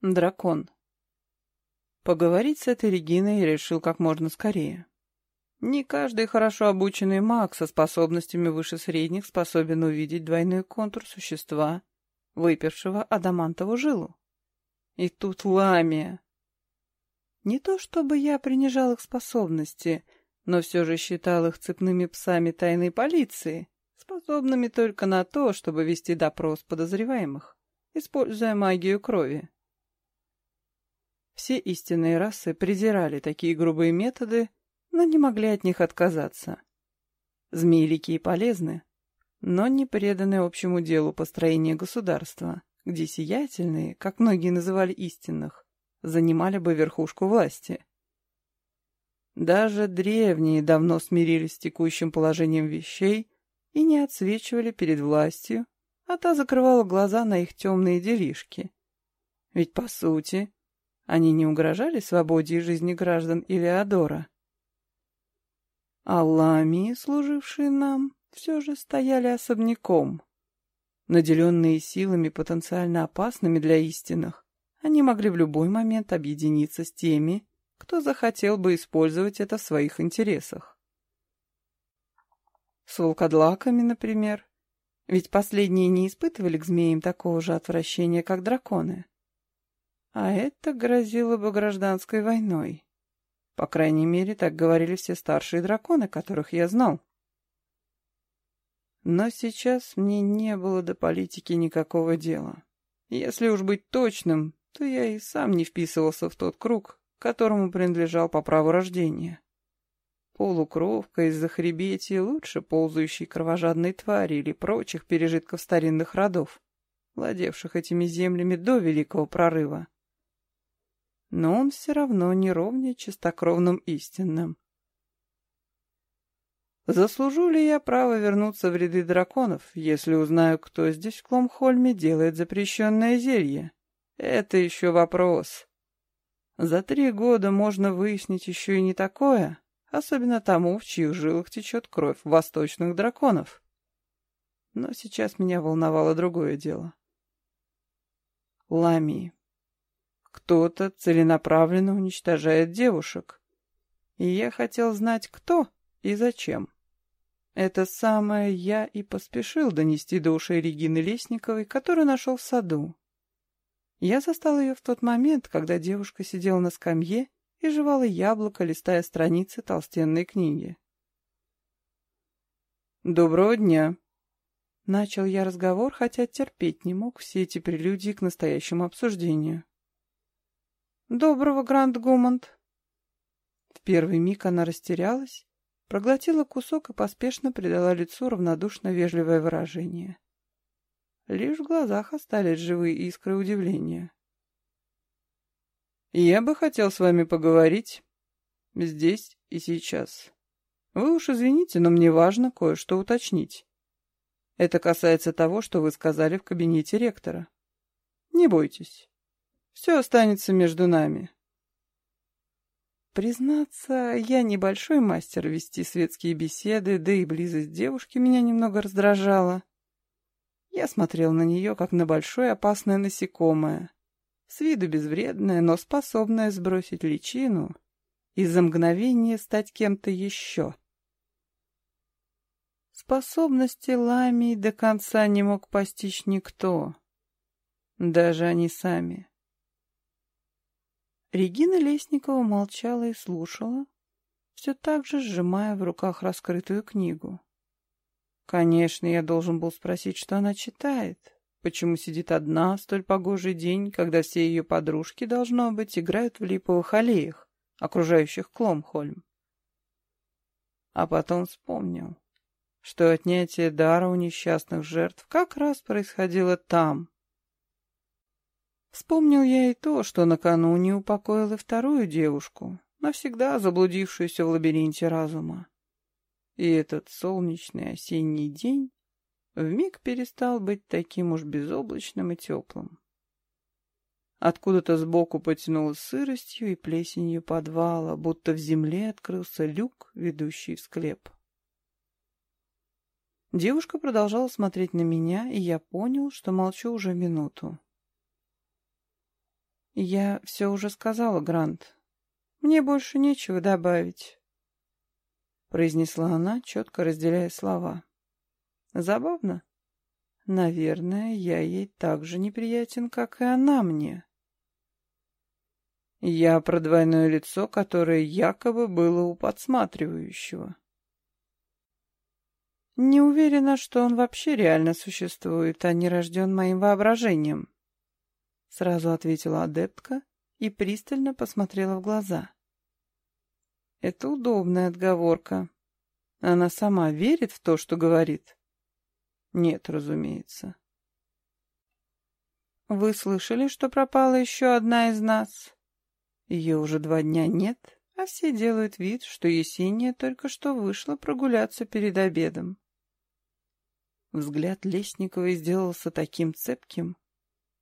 Дракон. Поговорить с этой Региной решил как можно скорее. Не каждый хорошо обученный маг со способностями выше средних способен увидеть двойной контур существа, выпершего адамантову жилу. И тут ламия. Не то чтобы я принижал их способности, но все же считал их цепными псами тайной полиции, способными только на то, чтобы вести допрос подозреваемых, используя магию крови. Все истинные расы презирали такие грубые методы, но не могли от них отказаться. Змеилики полезны, но не преданы общему делу построения государства, где сиятельные, как многие называли истинных, занимали бы верхушку власти. Даже древние давно смирились с текущим положением вещей и не отсвечивали перед властью, а та закрывала глаза на их темные делишки. Ведь, по сути, они не угрожали свободе и жизни граждан Илеодора. А ламии, служившие нам, все же стояли особняком. Наделенные силами потенциально опасными для истинных, они могли в любой момент объединиться с теми, кто захотел бы использовать это в своих интересах. С волкодлаками, например. Ведь последние не испытывали к змеям такого же отвращения, как драконы. А это грозило бы гражданской войной. По крайней мере, так говорили все старшие драконы, которых я знал. Но сейчас мне не было до политики никакого дела. Если уж быть точным, то я и сам не вписывался в тот круг, которому принадлежал по праву рождения. Полукровка из-за хребетия лучше ползающей кровожадной твари или прочих пережитков старинных родов, владевших этими землями до Великого Прорыва но он все равно не ровнее чистокровным истинным. Заслужу ли я право вернуться в ряды драконов, если узнаю, кто здесь в Кломхольме делает запрещенное зелье? Это еще вопрос. За три года можно выяснить еще и не такое, особенно тому, в чьих жилах течет кровь восточных драконов. Но сейчас меня волновало другое дело. Ламии. Кто-то целенаправленно уничтожает девушек. И я хотел знать, кто и зачем. Это самое я и поспешил донести до ушей Регины Лесниковой, которую нашел в саду. Я застал ее в тот момент, когда девушка сидела на скамье и жевала яблоко, листая страницы толстенной книги. «Доброго дня!» Начал я разговор, хотя терпеть не мог все эти прелюдии к настоящему обсуждению. «Доброго, Гранд Гумонт!» В первый миг она растерялась, проглотила кусок и поспешно придала лицу равнодушно вежливое выражение. Лишь в глазах остались живые искры удивления. «Я бы хотел с вами поговорить. Здесь и сейчас. Вы уж извините, но мне важно кое-что уточнить. Это касается того, что вы сказали в кабинете ректора. Не бойтесь». Все останется между нами. Признаться, я небольшой мастер вести светские беседы, да и близость девушки меня немного раздражала. Я смотрел на нее, как на большое опасное насекомое, с виду безвредное, но способное сбросить личину и за мгновение стать кем-то еще. Способности Ламии до конца не мог постичь никто, даже они сами. Регина Лесникова молчала и слушала, все так же сжимая в руках раскрытую книгу. Конечно, я должен был спросить, что она читает, почему сидит одна столь погожий день, когда все ее подружки, должно быть, играют в липовых аллеях, окружающих Кломхольм. А потом вспомнил, что отнятие дара у несчастных жертв как раз происходило там, Вспомнил я и то, что накануне упокоил и вторую девушку, навсегда заблудившуюся в лабиринте разума. И этот солнечный осенний день вмиг перестал быть таким уж безоблачным и теплым. Откуда-то сбоку потянуло сыростью и плесенью подвала, будто в земле открылся люк, ведущий в склеп. Девушка продолжала смотреть на меня, и я понял, что молчу уже минуту. Я все уже сказала, Грант. Мне больше нечего добавить. Произнесла она, четко разделяя слова. Забавно? Наверное, я ей так же неприятен, как и она мне. Я про двойное лицо, которое якобы было у подсматривающего. Не уверена, что он вообще реально существует, а не рожден моим воображением. Сразу ответила адептка и пристально посмотрела в глаза. Это удобная отговорка. Она сама верит в то, что говорит? Нет, разумеется. Вы слышали, что пропала еще одна из нас? Ее уже два дня нет, а все делают вид, что Есения только что вышла прогуляться перед обедом. Взгляд Лесниковой сделался таким цепким,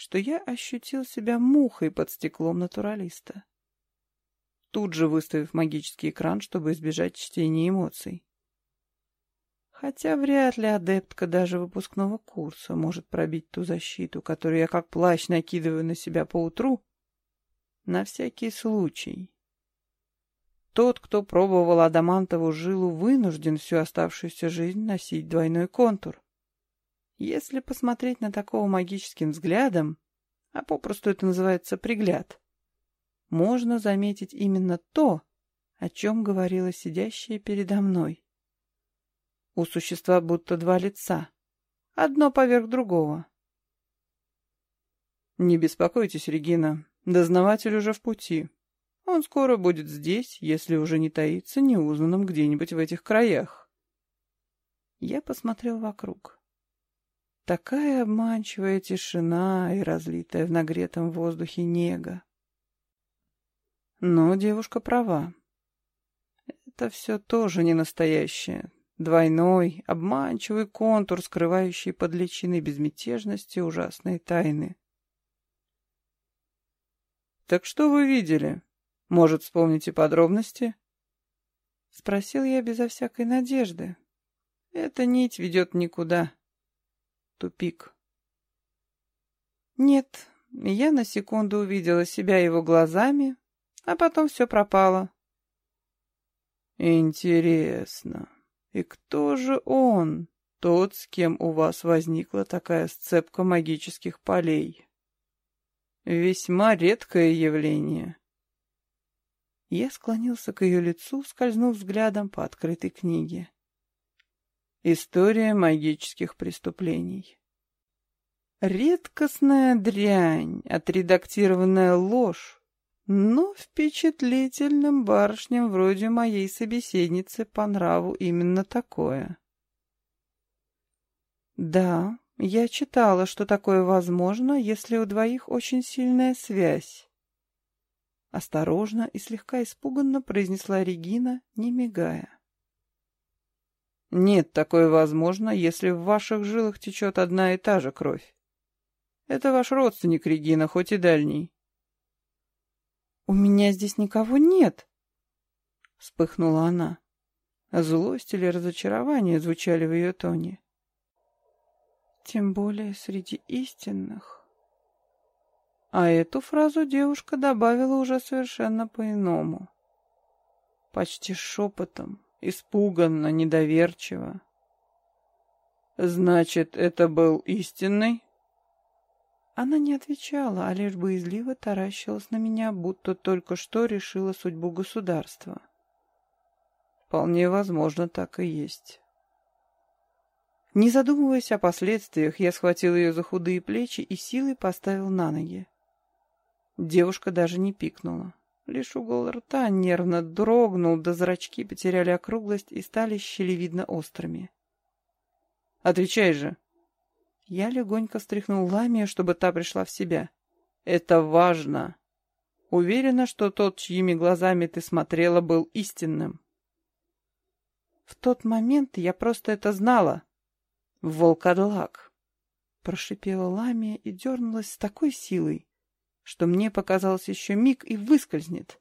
что я ощутил себя мухой под стеклом натуралиста. Тут же выставив магический экран, чтобы избежать чтения эмоций. Хотя вряд ли адептка даже выпускного курса может пробить ту защиту, которую я как плащ накидываю на себя по утру, на всякий случай. Тот, кто пробовал адамантову жилу, вынужден всю оставшуюся жизнь носить двойной контур. Если посмотреть на такого магическим взглядом, а попросту это называется пригляд, можно заметить именно то, о чем говорила сидящая передо мной. У существа будто два лица, одно поверх другого. «Не беспокойтесь, Регина, дознаватель уже в пути. Он скоро будет здесь, если уже не таится неузнанным где-нибудь в этих краях». Я посмотрел вокруг. Такая обманчивая тишина и разлитая в нагретом воздухе нега. Но девушка права. Это все тоже не настоящее, Двойной, обманчивый контур, скрывающий под личиной безмятежности ужасные тайны. «Так что вы видели? Может, вспомните подробности?» Спросил я безо всякой надежды. Эта нить ведет никуда. Тупик. Нет, я на секунду увидела себя его глазами, а потом все пропало. Интересно. И кто же он, тот, с кем у вас возникла такая сцепка магических полей? Весьма редкое явление. Я склонился к ее лицу, скользнув взглядом по открытой книге. История магических преступлений. Редкостная дрянь, отредактированная ложь, но впечатлительным барышням вроде моей собеседницы по нраву именно такое. Да, я читала, что такое возможно, если у двоих очень сильная связь. Осторожно и слегка испуганно произнесла Регина, не мигая. Нет, такое возможно, если в ваших жилах течет одна и та же кровь. Это ваш родственник, Регина, хоть и дальний. «У меня здесь никого нет!» Вспыхнула она. Злость или разочарование звучали в ее тоне. Тем более среди истинных. А эту фразу девушка добавила уже совершенно по-иному. Почти шепотом, испуганно, недоверчиво. «Значит, это был истинный?» Она не отвечала, а лишь боязливо таращилась на меня, будто только что решила судьбу государства. Вполне возможно, так и есть. Не задумываясь о последствиях, я схватил ее за худые плечи и силой поставил на ноги. Девушка даже не пикнула. Лишь угол рта нервно дрогнул, да зрачки потеряли округлость и стали щелевидно острыми. «Отвечай же!» Я легонько встряхнул Ламию, чтобы та пришла в себя. «Это важно. Уверена, что тот, чьими глазами ты смотрела, был истинным». «В тот момент я просто это знала. Волкодлак!» Прошипела Ламия и дернулась с такой силой, что мне показалось еще миг и выскользнет.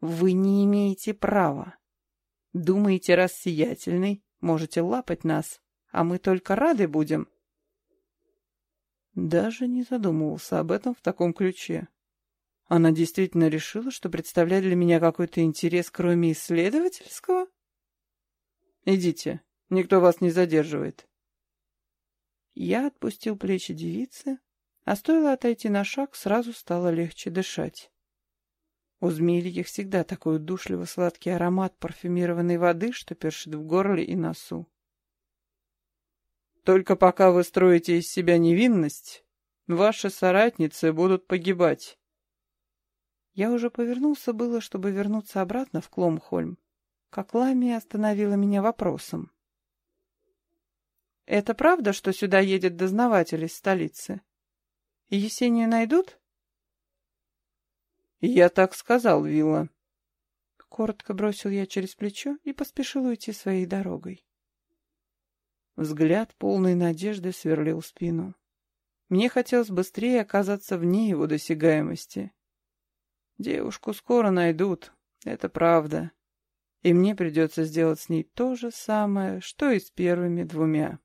«Вы не имеете права. Думаете, раз сиятельный, можете лапать нас, а мы только рады будем?» Даже не задумывался об этом в таком ключе. Она действительно решила, что представляет для меня какой-то интерес, кроме исследовательского? Идите, никто вас не задерживает. Я отпустил плечи девицы, а стоило отойти на шаг, сразу стало легче дышать. У змеильих всегда такой удушливо-сладкий аромат парфюмированной воды, что першит в горле и носу. Только пока вы строите из себя невинность, ваши соратницы будут погибать. Я уже повернулся было, чтобы вернуться обратно в Кломхольм, как Ламия остановила меня вопросом. «Это правда, что сюда едет дознаватель из столицы? Есению найдут?» «Я так сказал, Вилла». Коротко бросил я через плечо и поспешил уйти своей дорогой. Взгляд полной надежды сверлил спину. Мне хотелось быстрее оказаться вне его досягаемости. Девушку скоро найдут, это правда. И мне придется сделать с ней то же самое, что и с первыми двумя.